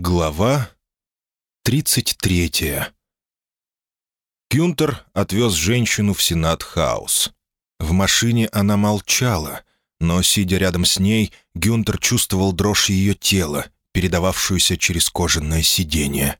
Глава 33 Гюнтер отвез женщину в Сенат-хаус. В машине она молчала, но, сидя рядом с ней, Гюнтер чувствовал дрожь ее тела, передававшуюся через кожаное сиденье.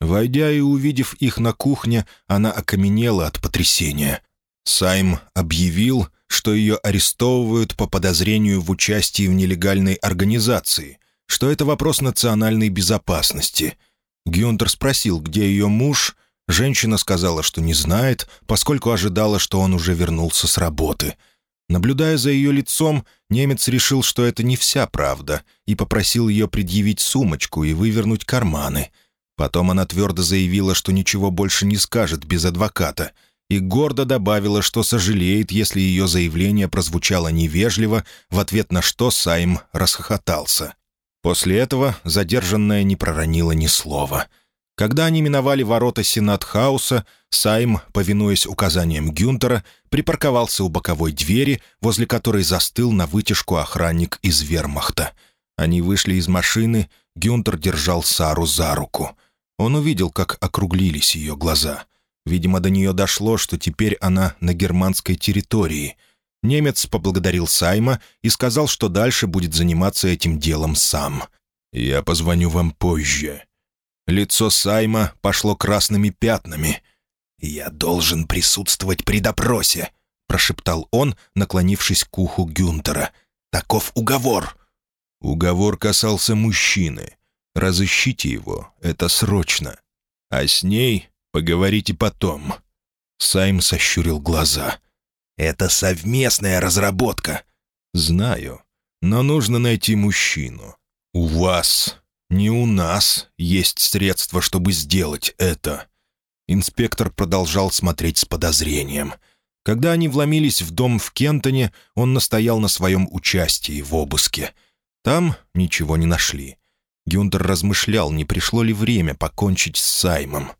Войдя и увидев их на кухне, она окаменела от потрясения. Сайм объявил, что ее арестовывают по подозрению в участии в нелегальной организации — что это вопрос национальной безопасности. Гюнтер спросил, где ее муж. Женщина сказала, что не знает, поскольку ожидала, что он уже вернулся с работы. Наблюдая за ее лицом, немец решил, что это не вся правда, и попросил ее предъявить сумочку и вывернуть карманы. Потом она твердо заявила, что ничего больше не скажет без адвоката, и гордо добавила, что сожалеет, если ее заявление прозвучало невежливо, в ответ на что Сайм расхохотался. После этого задержанная не проронила ни слова. Когда они миновали ворота Сенат-хауса, Сайм, повинуясь указаниям Гюнтера, припарковался у боковой двери, возле которой застыл на вытяжку охранник из вермахта. Они вышли из машины, Гюнтер держал Сару за руку. Он увидел, как округлились ее глаза. Видимо, до нее дошло, что теперь она на германской территории — Немец поблагодарил Сайма и сказал, что дальше будет заниматься этим делом сам. «Я позвоню вам позже». Лицо Сайма пошло красными пятнами. «Я должен присутствовать при допросе», — прошептал он, наклонившись к уху Гюнтера. «Таков уговор». Уговор касался мужчины. Разыщите его, это срочно. А с ней поговорите потом. Сайм сощурил глаза. Это совместная разработка». «Знаю. Но нужно найти мужчину. У вас, не у нас, есть средства, чтобы сделать это». Инспектор продолжал смотреть с подозрением. Когда они вломились в дом в Кентоне, он настоял на своем участии в обыске. Там ничего не нашли. Гюнтер размышлял, не пришло ли время покончить с Саймом.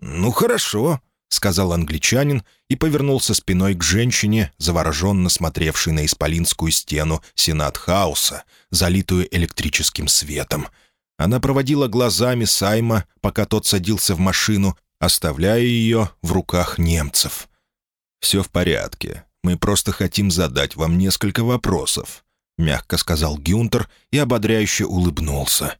«Ну, хорошо», — сказал англичанин и повернулся спиной к женщине, завороженно смотревшей на исполинскую стену Сенат-хауса, залитую электрическим светом. Она проводила глазами Сайма, пока тот садился в машину, оставляя ее в руках немцев. «Все в порядке. Мы просто хотим задать вам несколько вопросов», — мягко сказал Гюнтер и ободряюще улыбнулся.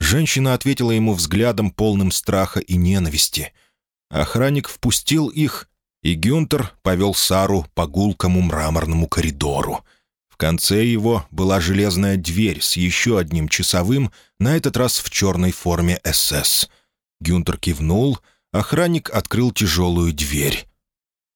Женщина ответила ему взглядом, полным страха и ненависти — Охранник впустил их, и Гюнтер повел Сару по гулкому мраморному коридору. В конце его была железная дверь с еще одним часовым, на этот раз в черной форме СС. Гюнтер кивнул, охранник открыл тяжелую дверь.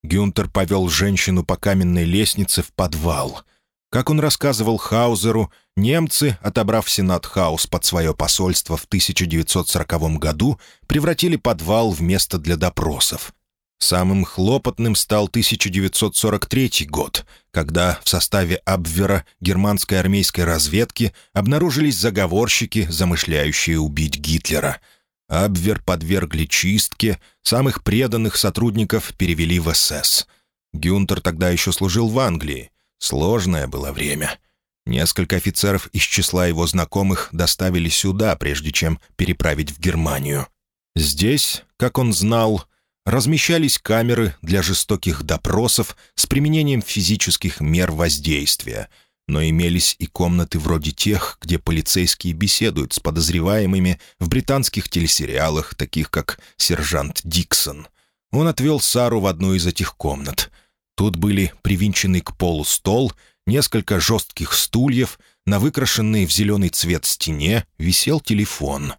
Гюнтер повел женщину по каменной лестнице в подвал. Как он рассказывал Хаузеру, немцы, отобрав Сенат-хаус под свое посольство в 1940 году, превратили подвал в место для допросов. Самым хлопотным стал 1943 год, когда в составе Абвера германской армейской разведки обнаружились заговорщики, замышляющие убить Гитлера. Абвер подвергли чистке, самых преданных сотрудников перевели в СС. Гюнтер тогда еще служил в Англии. Сложное было время. Несколько офицеров из числа его знакомых доставили сюда, прежде чем переправить в Германию. Здесь, как он знал, размещались камеры для жестоких допросов с применением физических мер воздействия, но имелись и комнаты вроде тех, где полицейские беседуют с подозреваемыми в британских телесериалах, таких как «Сержант Диксон». Он отвел Сару в одну из этих комнат — Тут были привинченный к полу стол, несколько жестких стульев, на выкрашенной в зеленый цвет стене висел телефон.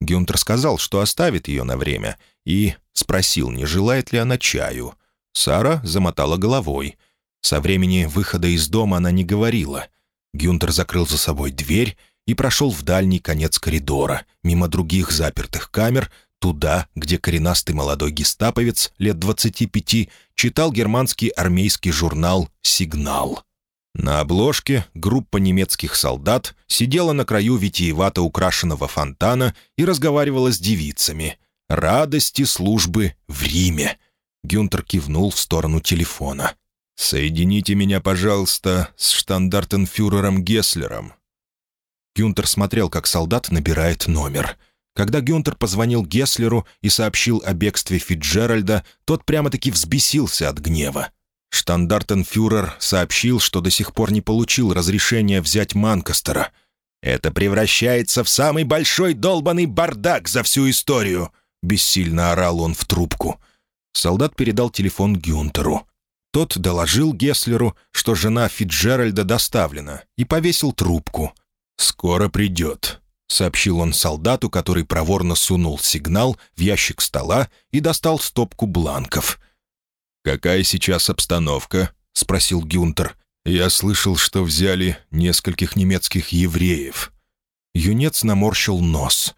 Гюнтер сказал, что оставит ее на время, и спросил, не желает ли она чаю. Сара замотала головой. Со времени выхода из дома она не говорила. Гюнтер закрыл за собой дверь и прошел в дальний конец коридора, мимо других запертых камер, туда, где коренастый молодой гестаповец лет 25 читал германский армейский журнал «Сигнал». На обложке группа немецких солдат сидела на краю витиевато украшенного фонтана и разговаривала с девицами. «Радости службы в Риме». Гюнтер кивнул в сторону телефона. «Соедините меня, пожалуйста, с штандартенфюрером Гесслером». Гюнтер смотрел, как солдат набирает номер — Когда Гюнтер позвонил Гесслеру и сообщил о бегстве Фитджеральда, тот прямо-таки взбесился от гнева. Штандартенфюрер сообщил, что до сих пор не получил разрешения взять Манкастера. «Это превращается в самый большой долбанный бардак за всю историю!» — бессильно орал он в трубку. Солдат передал телефон Гюнтеру. Тот доложил Гесслеру, что жена Фитджеральда доставлена, и повесил трубку. «Скоро придет», — сообщил он солдату, который проворно сунул сигнал в ящик стола и достал стопку бланков. «Какая сейчас обстановка?» — спросил Гюнтер. «Я слышал, что взяли нескольких немецких евреев». Юнец наморщил нос.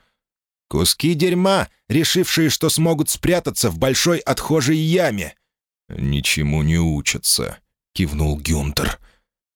«Куски дерьма, решившие, что смогут спрятаться в большой отхожей яме». «Ничему не учатся», — кивнул Гюнтер.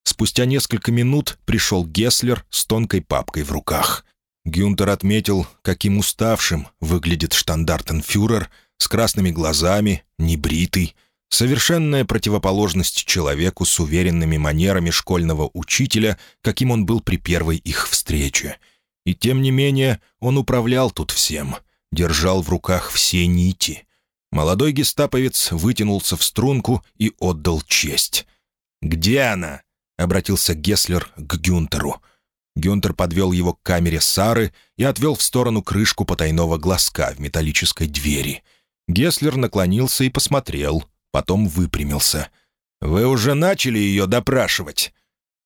Спустя несколько минут пришел Гесслер с тонкой папкой в руках. Гюнтер отметил, каким уставшим выглядит штандартенфюрер, с красными глазами, небритый, совершенная противоположность человеку с уверенными манерами школьного учителя, каким он был при первой их встрече. И тем не менее он управлял тут всем, держал в руках все нити. Молодой гестаповец вытянулся в струнку и отдал честь. «Где она?» — обратился Гесслер к Гюнтеру — Гюнтер подвел его к камере Сары и отвел в сторону крышку потайного глазка в металлической двери. Геслер наклонился и посмотрел, потом выпрямился. «Вы уже начали ее допрашивать?»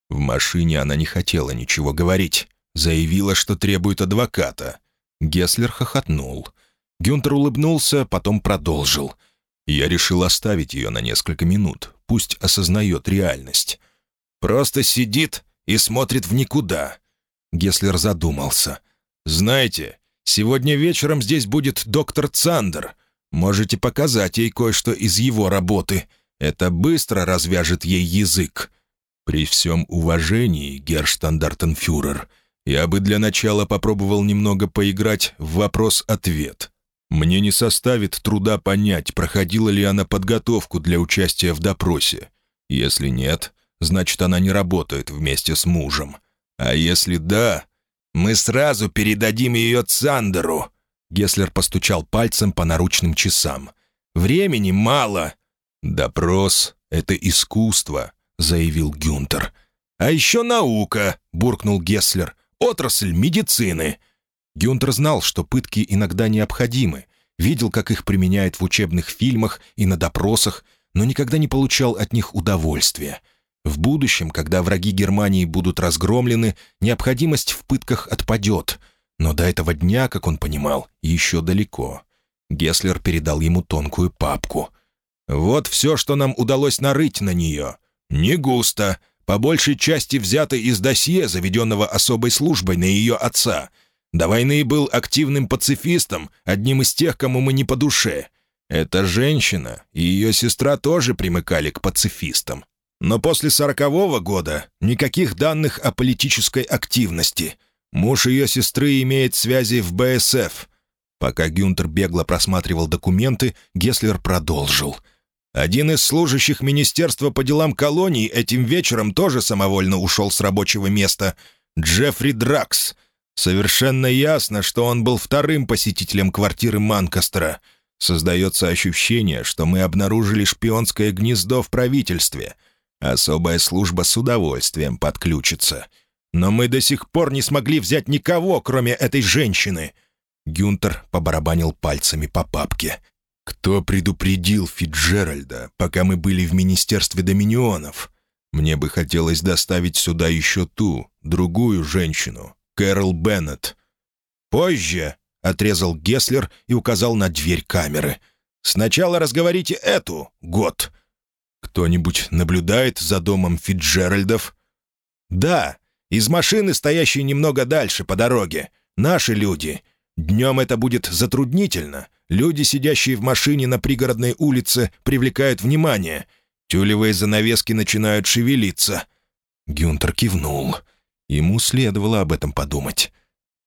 В машине она не хотела ничего говорить. Заявила, что требует адвоката. Геслер хохотнул. Гюнтер улыбнулся, потом продолжил. «Я решил оставить ее на несколько минут. Пусть осознает реальность». «Просто сидит и смотрит в никуда». Геслер задумался. «Знаете, сегодня вечером здесь будет доктор Цандер. Можете показать ей кое-что из его работы. Это быстро развяжет ей язык». «При всем уважении, герштандартенфюрер, я бы для начала попробовал немного поиграть в вопрос-ответ. Мне не составит труда понять, проходила ли она подготовку для участия в допросе. Если нет, значит, она не работает вместе с мужем. А если да, мы сразу передадим ее Цандеру». Геслер постучал пальцем по наручным часам. «Времени мало». «Допрос — это искусство», — заявил Гюнтер. «А еще наука», — буркнул Геслер. «Отрасль медицины». Гюнтер знал, что пытки иногда необходимы, видел, как их применяют в учебных фильмах и на допросах, но никогда не получал от них удовольствия — в будущем, когда враги Германии будут разгромлены, необходимость в пытках отпадет. Но до этого дня, как он понимал, еще далеко. Геслер передал ему тонкую папку. «Вот все, что нам удалось нарыть на нее. Не густо. По большей части взято из досье, заведенного особой службой на ее отца. До войны был активным пацифистом, одним из тех, кому мы не по душе. Эта женщина и ее сестра тоже примыкали к пацифистам. Но после сорокового года никаких данных о политической активности. Муж ее сестры имеет связи в БСФ. Пока Гюнтер бегло просматривал документы, Геслер продолжил. Один из служащих Министерства по делам колоний этим вечером тоже самовольно ушел с рабочего места. Джеффри Дракс. Совершенно ясно, что он был вторым посетителем квартиры Манкастера. Создается ощущение, что мы обнаружили шпионское гнездо в правительстве — Особая служба с удовольствием подключится. Но мы до сих пор не смогли взять никого, кроме этой женщины». Гюнтер побарабанил пальцами по папке. «Кто предупредил Фитджеральда, пока мы были в Министерстве Доминионов? Мне бы хотелось доставить сюда еще ту, другую женщину, Кэрол Беннет». «Позже», — отрезал Гесслер и указал на дверь камеры. «Сначала разговорите эту, год. «Кто-нибудь наблюдает за домом Фитджеральдов?» «Да, из машины, стоящей немного дальше, по дороге. Наши люди. Днем это будет затруднительно. Люди, сидящие в машине на пригородной улице, привлекают внимание. Тюлевые занавески начинают шевелиться». Гюнтер кивнул. Ему следовало об этом подумать.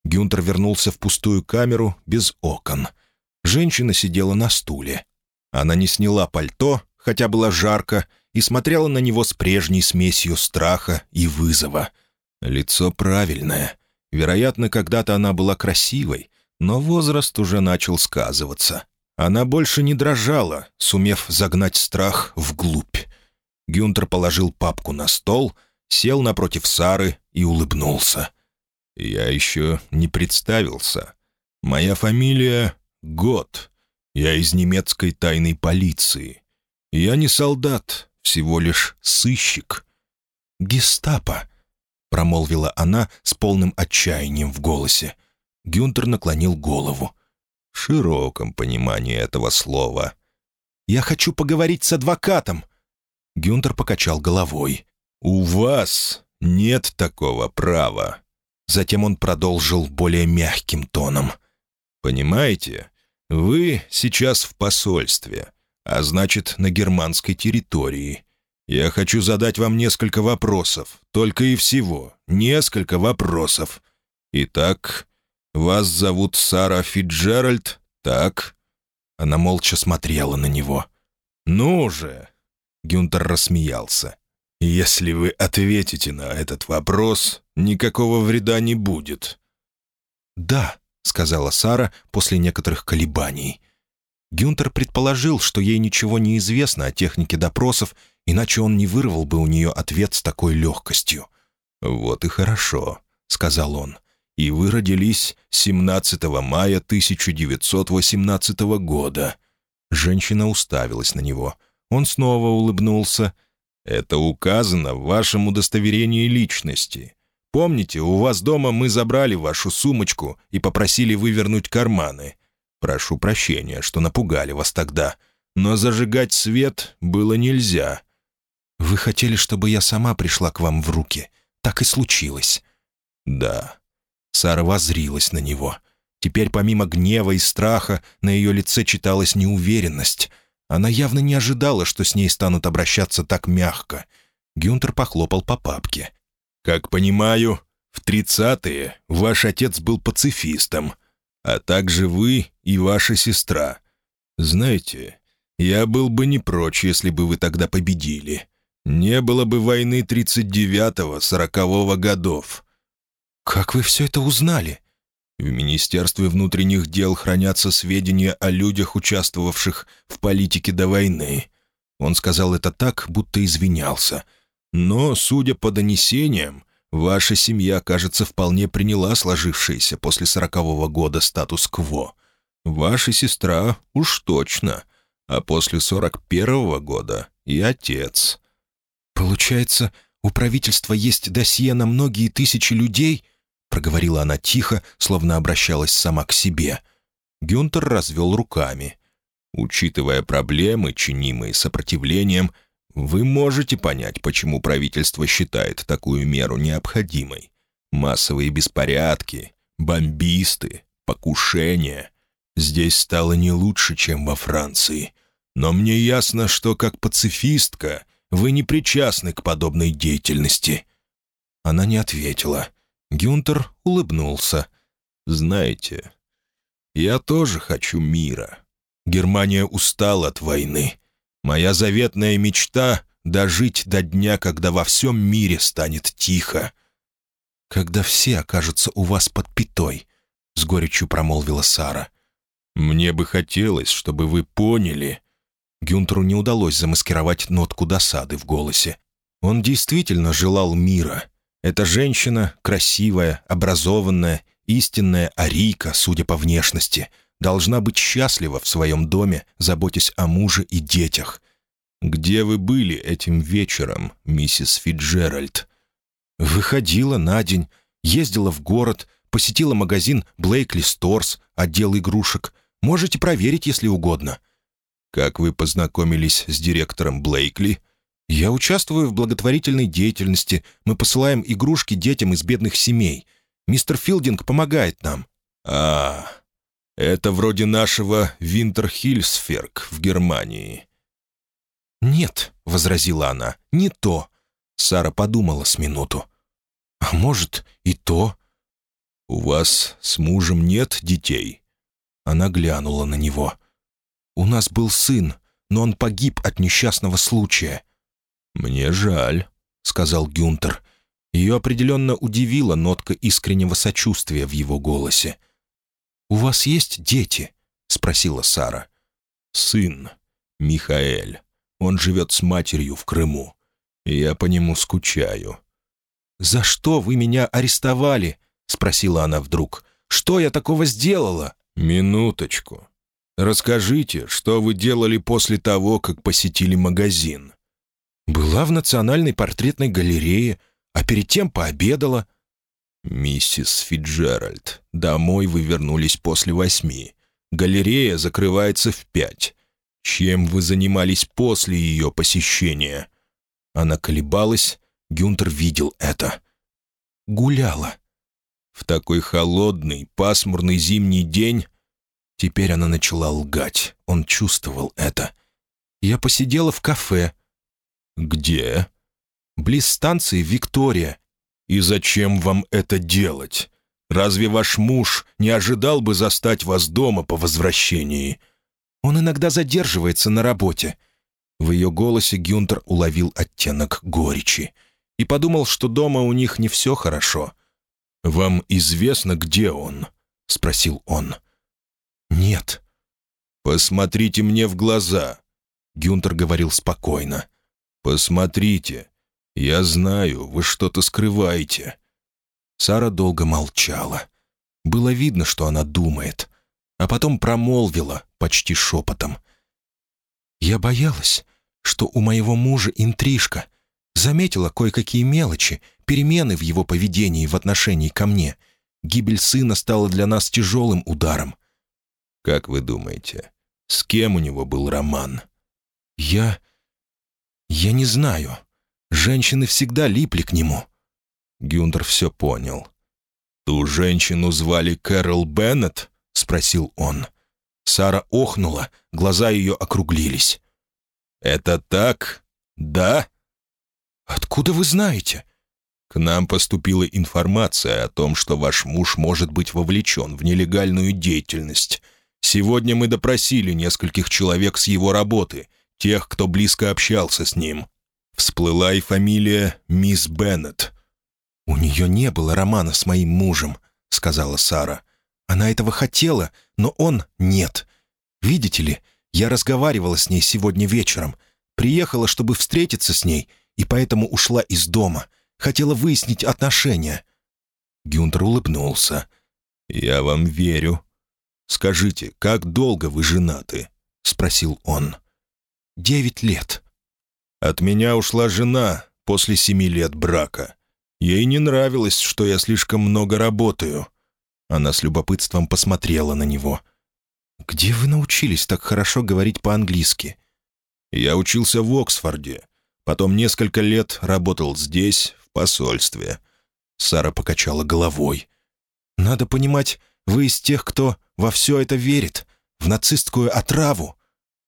Гюнтер вернулся в пустую камеру без окон. Женщина сидела на стуле. Она не сняла пальто, хотя было жарко, и смотрела на него с прежней смесью страха и вызова. Лицо правильное. Вероятно, когда-то она была красивой, Но возраст уже начал сказываться. Она больше не дрожала, сумев загнать страх вглубь. Гюнтер положил папку на стол, сел напротив Сары и улыбнулся. «Я еще не представился. Моя фамилия — Гот. Я из немецкой тайной полиции. Я не солдат, всего лишь сыщик». «Гестапо», — промолвила она с полным отчаянием в голосе. Гюнтер наклонил голову. «В широком понимании этого слова». «Я хочу поговорить с адвокатом», Гюнтер покачал головой. «У вас нет такого права». Затем он продолжил более мягким тоном. «Понимаете, вы сейчас в посольстве, а значит, на германской территории. Я хочу задать вам несколько вопросов, только и всего, несколько вопросов. Итак, вас зовут Сара Фитджеральд, так?» Она молча смотрела на него. «Ну же, Гюнтер рассмеялся. «Если вы ответите на этот вопрос, никакого вреда не будет». «Да», — сказала Сара после некоторых колебаний. Гюнтер предположил, что ей ничего не известно о технике допросов, иначе он не вырвал бы у нее ответ с такой легкостью. «Вот и хорошо», — сказал он. «И вы родились 17 мая 1918 года». Женщина уставилась на него — он снова улыбнулся. «Это указано в вашем удостоверении личности. Помните, у вас дома мы забрали вашу сумочку и попросили вывернуть карманы. Прошу прощения, что напугали вас тогда, но зажигать свет было нельзя». «Вы хотели, чтобы я сама пришла к вам в руки. Так и случилось». «Да». Сара возрилась на него. Теперь помимо гнева и страха на ее лице читалась неуверенность — она явно не ожидала, что с ней станут обращаться так мягко. Гюнтер похлопал по папке. «Как понимаю, в тридцатые ваш отец был пацифистом, а также вы и ваша сестра. Знаете, я был бы не прочь, если бы вы тогда победили. Не было бы войны 39-го, 40-го годов». «Как вы все это узнали?» В Министерстве внутренних дел хранятся сведения о людях, участвовавших в политике до войны. Он сказал это так, будто извинялся. Но, судя по донесениям, ваша семья, кажется, вполне приняла сложившийся после сорокового года статус-кво. Ваша сестра уж точно, а после сорок первого года и отец. Получается, у правительства есть досье на многие тысячи людей, проговорила она тихо, словно обращалась сама к себе. Гюнтер развел руками. «Учитывая проблемы, чинимые сопротивлением, вы можете понять, почему правительство считает такую меру необходимой. Массовые беспорядки, бомбисты, покушения. Здесь стало не лучше, чем во Франции. Но мне ясно, что как пацифистка вы не причастны к подобной деятельности». Она не ответила. Гюнтер улыбнулся. «Знаете, я тоже хочу мира. Германия устала от войны. Моя заветная мечта — дожить до дня, когда во всем мире станет тихо. Когда все окажутся у вас под пятой», — с горечью промолвила Сара. «Мне бы хотелось, чтобы вы поняли...» Гюнтеру не удалось замаскировать нотку досады в голосе. Он действительно желал мира — эта женщина, красивая, образованная, истинная арийка, судя по внешности, должна быть счастлива в своем доме, заботясь о муже и детях. «Где вы были этим вечером, миссис Фитджеральд?» «Выходила на день, ездила в город, посетила магазин Блейкли Сторс, отдел игрушек. Можете проверить, если угодно». «Как вы познакомились с директором Блейкли?» «Я участвую в благотворительной деятельности. Мы посылаем игрушки детям из бедных семей. Мистер Филдинг помогает нам». «А, это вроде нашего Винтерхильсферг в Германии». «Нет», — возразила она, — «не то». Сара подумала с минуту. «А может, и то». «У вас с мужем нет детей?» Она глянула на него. «У нас был сын, но он погиб от несчастного случая. «Мне жаль», — сказал Гюнтер. Ее определенно удивила нотка искреннего сочувствия в его голосе. «У вас есть дети?» — спросила Сара. «Сын, Михаэль. Он живет с матерью в Крыму. Я по нему скучаю». «За что вы меня арестовали?» — спросила она вдруг. «Что я такого сделала?» «Минуточку. Расскажите, что вы делали после того, как посетили магазин?» «Была в Национальной портретной галерее, а перед тем пообедала». «Миссис Фиджеральд, домой вы вернулись после восьми. Галерея закрывается в пять. Чем вы занимались после ее посещения?» Она колебалась, Гюнтер видел это. «Гуляла». В такой холодный, пасмурный зимний день Теперь она начала лгать. Он чувствовал это. «Я посидела в кафе». «Где?» «Близ станции Виктория». «И зачем вам это делать? Разве ваш муж не ожидал бы застать вас дома по возвращении?» «Он иногда задерживается на работе». В ее голосе Гюнтер уловил оттенок горечи и подумал, что дома у них не все хорошо. «Вам известно, где он?» — спросил он. «Нет». «Посмотрите мне в глаза», — Гюнтер говорил спокойно. «Посмотрите. Я знаю, вы что-то скрываете». Сара долго молчала. Было видно, что она думает, а потом промолвила почти шепотом. «Я боялась, что у моего мужа интрижка. Заметила кое-какие мелочи, перемены в его поведении в отношении ко мне. Гибель сына стала для нас тяжелым ударом. Как вы думаете, с кем у него был роман? Я... я не знаю. Женщины всегда липли к нему. Гюнтер все понял. «Ту женщину звали Кэрол Беннет?» — спросил он. Сара охнула, глаза ее округлились. «Это так? Да?» «Откуда вы знаете?» «К нам поступила информация о том, что ваш муж может быть вовлечен в нелегальную деятельность. Сегодня мы допросили нескольких человек с его работы, тех, кто близко общался с ним. Всплыла и фамилия мисс Беннет. «У нее не было романа с моим мужем», — сказала Сара. «Она этого хотела, но он нет. Видите ли, я разговаривала с ней сегодня вечером. Приехала, чтобы встретиться с ней, и поэтому ушла из дома. Хотела выяснить отношения». Гюнтер улыбнулся. «Я вам верю», «Скажите, как долго вы женаты?» — спросил он. «Девять лет». «От меня ушла жена после семи лет брака. Ей не нравилось, что я слишком много работаю». Она с любопытством посмотрела на него. «Где вы научились так хорошо говорить по-английски?» «Я учился в Оксфорде. Потом несколько лет работал здесь, в посольстве». Сара покачала головой. «Надо понимать, вы из тех, кто во все это верит, в нацистскую отраву».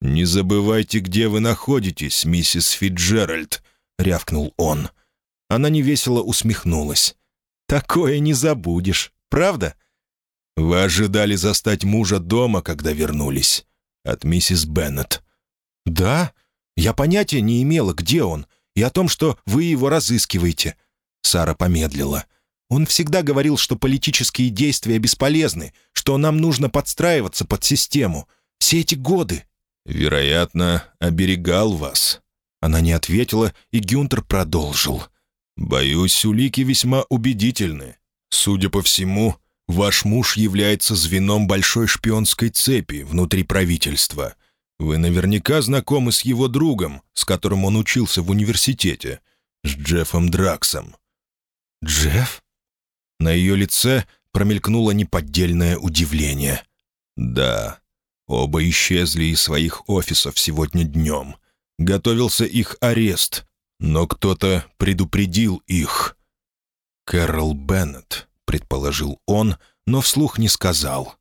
«Не забывайте, где вы находитесь, миссис Фитджеральд», — рявкнул он. Она невесело усмехнулась. «Такое не забудешь, правда?» «Вы ожидали застать мужа дома, когда вернулись?» От миссис Беннет. «Да, я понятия не имела, где он, и о том, что вы его разыскиваете». Сара помедлила. Он всегда говорил, что политические действия бесполезны, что нам нужно подстраиваться под систему. Все эти годы...» «Вероятно, оберегал вас». Она не ответила, и Гюнтер продолжил. «Боюсь, улики весьма убедительны. Судя по всему, ваш муж является звеном большой шпионской цепи внутри правительства. Вы наверняка знакомы с его другом, с которым он учился в университете, с Джеффом Драксом». «Джефф?» На ее лице промелькнуло неподдельное удивление. «Да, оба исчезли из своих офисов сегодня днем. Готовился их арест, но кто-то предупредил их». «Кэрол Беннет», — предположил он, но вслух не сказал.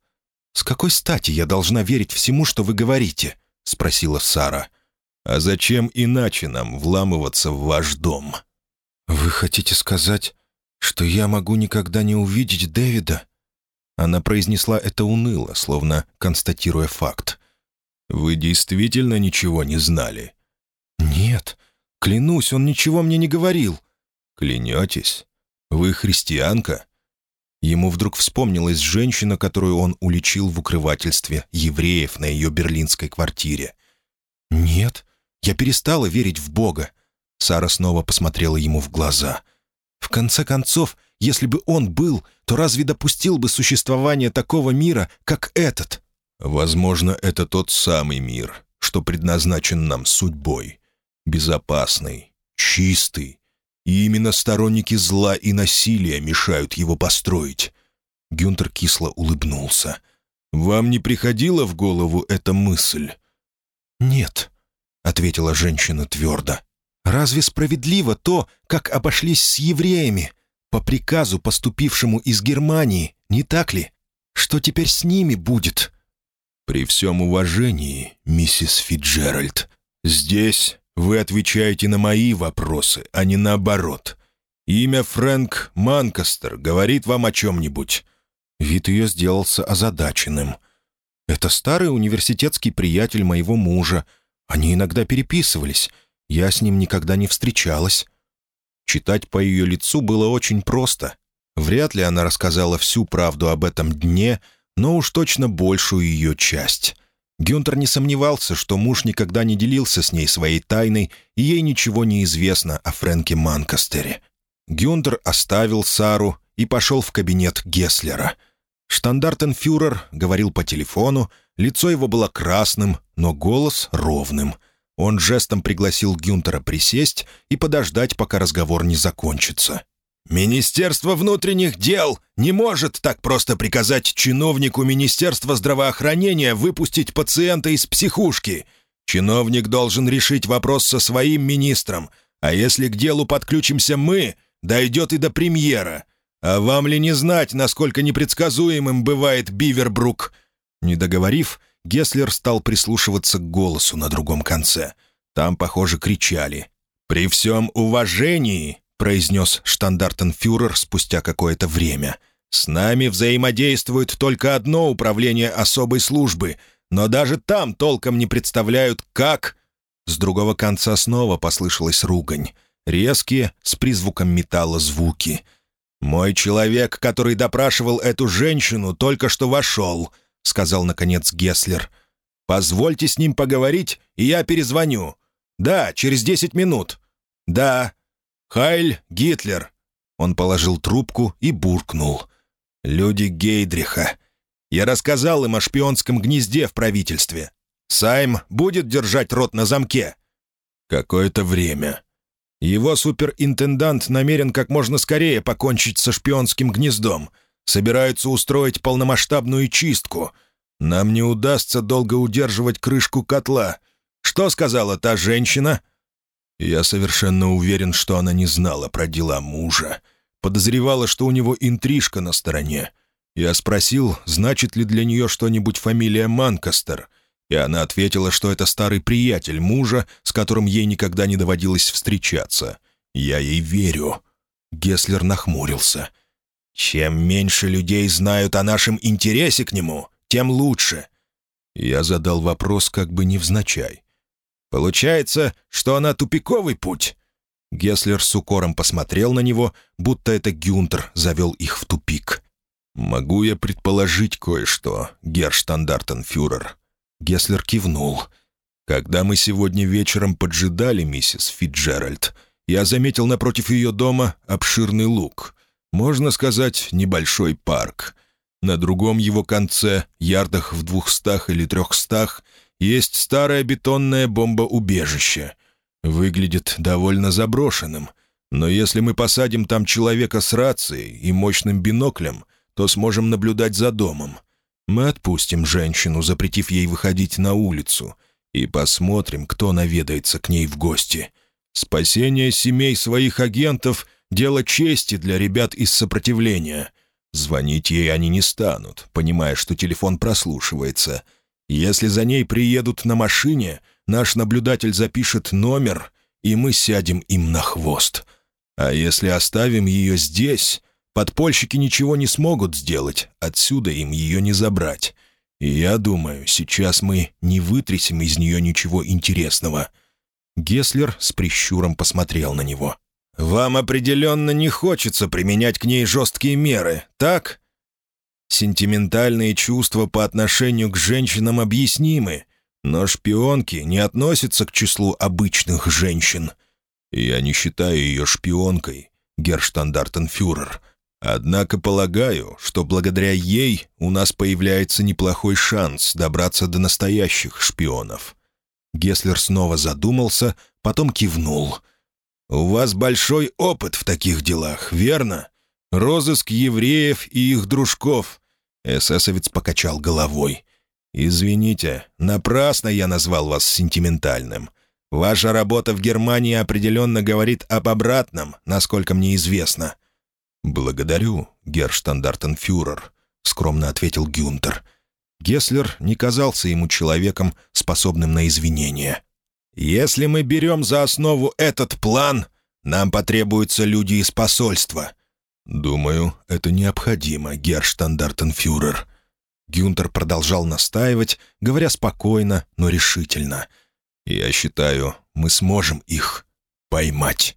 «С какой стати я должна верить всему, что вы говорите?» — спросила Сара. «А зачем иначе нам вламываться в ваш дом?» «Вы хотите сказать, что я могу никогда не увидеть Дэвида?» Она произнесла это уныло, словно констатируя факт. «Вы действительно ничего не знали?» «Нет, клянусь, он ничего мне не говорил». «Клянетесь? Вы христианка?» Ему вдруг вспомнилась женщина, которую он уличил в укрывательстве евреев на ее берлинской квартире. «Нет, я перестала верить в Бога». Сара снова посмотрела ему в глаза. «В конце концов, если бы он был, то разве допустил бы существование такого мира, как этот?» «Возможно, это тот самый мир, что предназначен нам судьбой. Безопасный, чистый, и именно сторонники зла и насилия мешают его построить». Гюнтер кисло улыбнулся. «Вам не приходила в голову эта мысль?» «Нет», — ответила женщина твердо. «Разве справедливо то, как обошлись с евреями? По приказу, поступившему из Германии, не так ли? Что теперь с ними будет?» «При всем уважении, миссис Фиджеральд, здесь вы отвечаете на мои вопросы, а не наоборот. Имя Фрэнк Манкастер говорит вам о чем-нибудь». Вид ее сделался озадаченным. «Это старый университетский приятель моего мужа. Они иногда переписывались. Я с ним никогда не встречалась». Читать по ее лицу было очень просто. Вряд ли она рассказала всю правду об этом дне, но уж точно большую ее часть. Гюнтер не сомневался, что муж никогда не делился с ней своей тайной, и ей ничего не известно о Фрэнке Манкастере. Гюнтер оставил Сару и пошел в кабинет Гесслера. Штандартенфюрер говорил по телефону, лицо его было красным, но голос ровным. Он жестом пригласил Гюнтера присесть и подождать, пока разговор не закончится. Министерство внутренних дел не может так просто приказать чиновнику Министерства здравоохранения выпустить пациента из психушки. Чиновник должен решить вопрос со своим министром, а если к делу подключимся мы, дойдет и до премьера. А вам ли не знать, насколько непредсказуемым бывает Бивербрук?» Не договорив, Гесслер стал прислушиваться к голосу на другом конце. Там, похоже, кричали. «При всем уважении, — произнес штандартенфюрер спустя какое-то время. «С нами взаимодействует только одно управление особой службы, но даже там толком не представляют, как...» С другого конца снова послышалась ругань. Резкие, с призвуком металла звуки. «Мой человек, который допрашивал эту женщину, только что вошел», — сказал, наконец, Гесслер. «Позвольте с ним поговорить, и я перезвоню. Да, через десять минут. Да, «Хайль Гитлер!» Он положил трубку и буркнул. «Люди Гейдриха. Я рассказал им о шпионском гнезде в правительстве. Сайм будет держать рот на замке?» «Какое-то время. Его суперинтендант намерен как можно скорее покончить со шпионским гнездом. Собираются устроить полномасштабную чистку. Нам не удастся долго удерживать крышку котла. Что сказала та женщина?» Я совершенно уверен, что она не знала про дела мужа. Подозревала, что у него интрижка на стороне. Я спросил, значит ли для нее что-нибудь фамилия Манкастер, и она ответила, что это старый приятель мужа, с которым ей никогда не доводилось встречаться. Я ей верю. Геслер нахмурился. «Чем меньше людей знают о нашем интересе к нему, тем лучше». Я задал вопрос как бы невзначай. Получается, что она тупиковый путь?» Геслер с укором посмотрел на него, будто это Гюнтер завел их в тупик. «Могу я предположить кое-что, герштандартенфюрер?» Геслер кивнул. «Когда мы сегодня вечером поджидали миссис Фитджеральд, я заметил напротив ее дома обширный луг. Можно сказать, небольшой парк. На другом его конце, ярдах в двухстах или трехстах, есть старое бетонное бомбоубежище. Выглядит довольно заброшенным, но если мы посадим там человека с рацией и мощным биноклем, то сможем наблюдать за домом. Мы отпустим женщину, запретив ей выходить на улицу, и посмотрим, кто наведается к ней в гости. Спасение семей своих агентов — дело чести для ребят из сопротивления. Звонить ей они не станут, понимая, что телефон прослушивается — если за ней приедут на машине, наш наблюдатель запишет номер, и мы сядем им на хвост. А если оставим ее здесь, подпольщики ничего не смогут сделать, отсюда им ее не забрать. И я думаю, сейчас мы не вытрясем из нее ничего интересного». Геслер с прищуром посмотрел на него. Вам определенно не хочется применять к ней жесткие меры, так?» Сентиментальные чувства по отношению к женщинам объяснимы, но шпионки не относятся к числу обычных женщин. Я не считаю ее шпионкой, герштандартенфюрер. Однако полагаю, что благодаря ей у нас появляется неплохой шанс добраться до настоящих шпионов. Геслер снова задумался, потом кивнул. «У вас большой опыт в таких делах, верно? Розыск евреев и их дружков». Эсэсовец покачал головой. «Извините, напрасно я назвал вас сентиментальным. Ваша работа в Германии определенно говорит об обратном, насколько мне известно». «Благодарю, герштандартенфюрер», — скромно ответил Гюнтер. Геслер не казался ему человеком, способным на извинения. «Если мы берем за основу этот план, нам потребуются люди из посольства». «Думаю, это необходимо, герштандартенфюрер», Гюнтер продолжал настаивать, говоря спокойно, но решительно. «Я считаю, мы сможем их поймать».